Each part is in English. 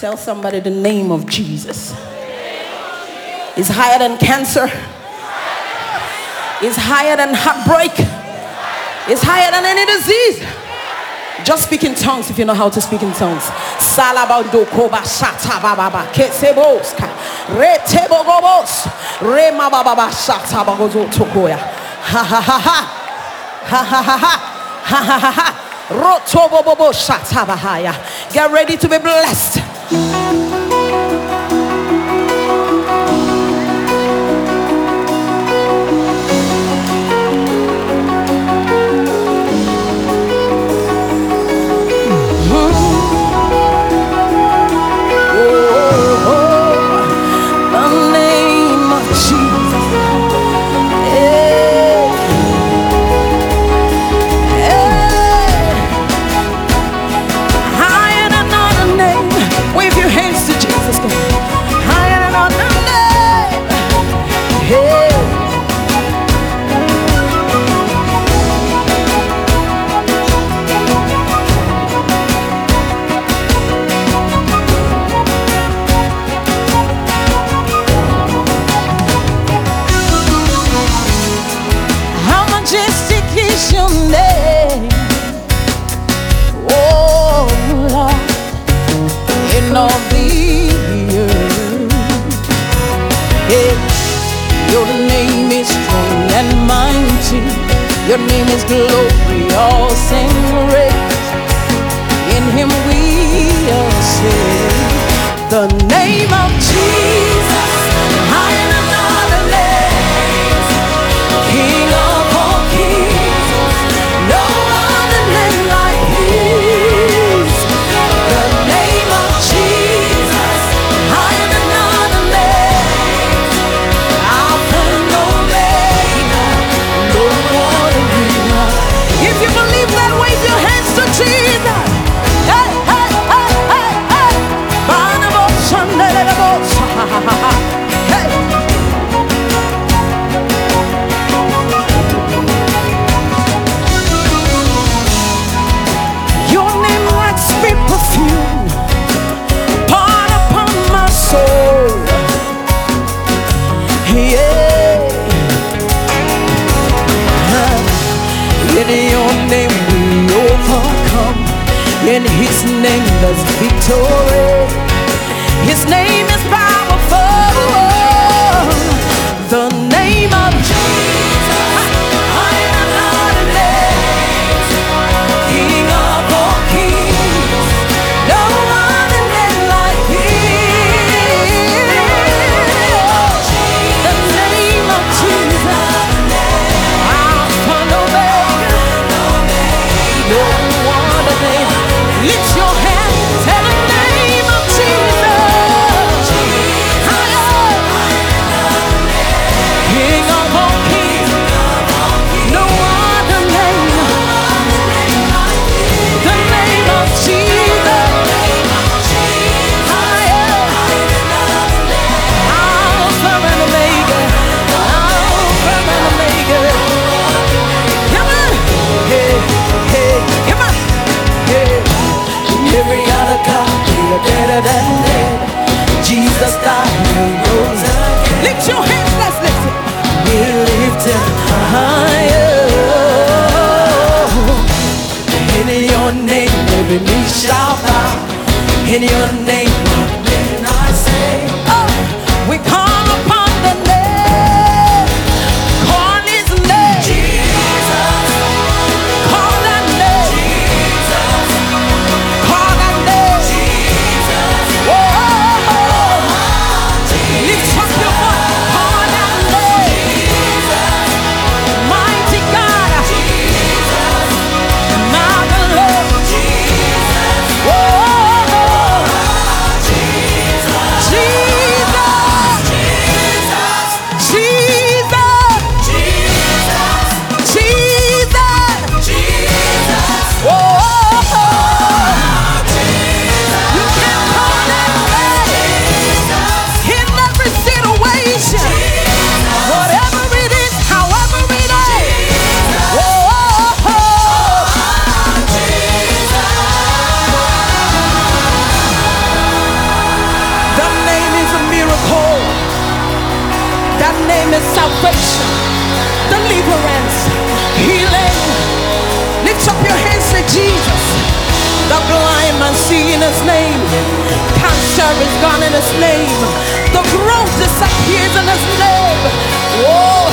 Tell somebody the name of Jesus. It's higher than cancer. It's higher than heartbreak. It's higher than any disease. Just speak in tongues if you know how to speak in tongues. Salabando koba shata bababa keseboska retebogobos rema bababa shata bagozo tokoya ha ha ha ha ha ha ha ha ha ha ha rotobobobo shata bahaya. Get ready to be blessed. Your name is glory, all sing raise. In Him we are saved. In your name we overcome. In his name there's victory. His name is power. in your name. Up your hands to Jesus. The blind man see in his name. Cancer is gone in his name. The growth disappears in his name. Oh,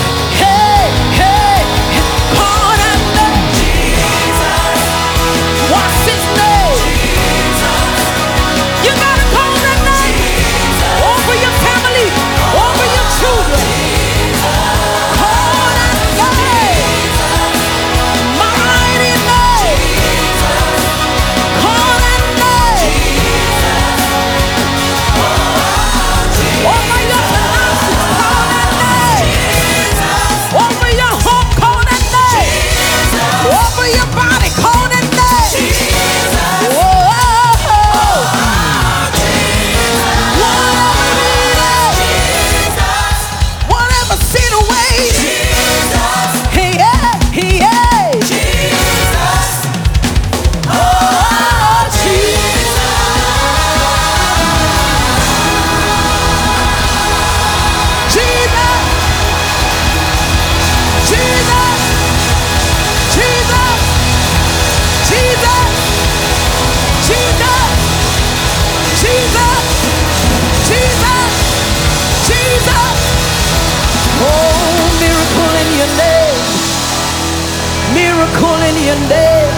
In your name.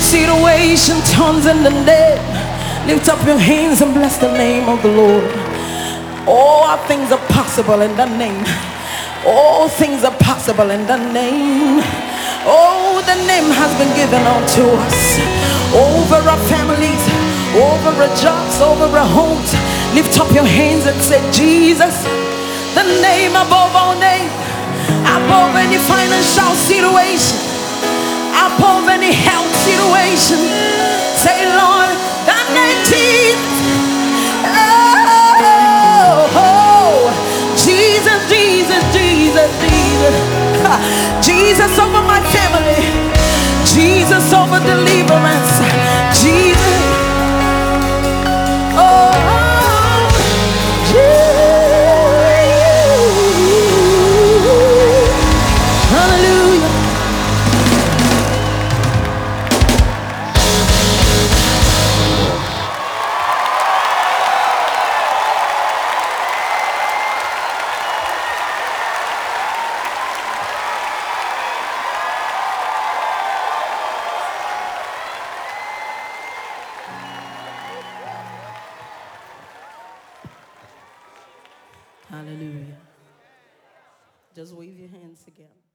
Situation turns in the name. Lift up your hands and bless the name of the Lord. All things are possible in the name. All things are possible in the name. Oh, the name has been given unto us over our families, over our jobs, over our homes. Lift up your hands and say, Jesus, the name above all names, above any financial Jesus over my family. Jesus over deliverance. Again.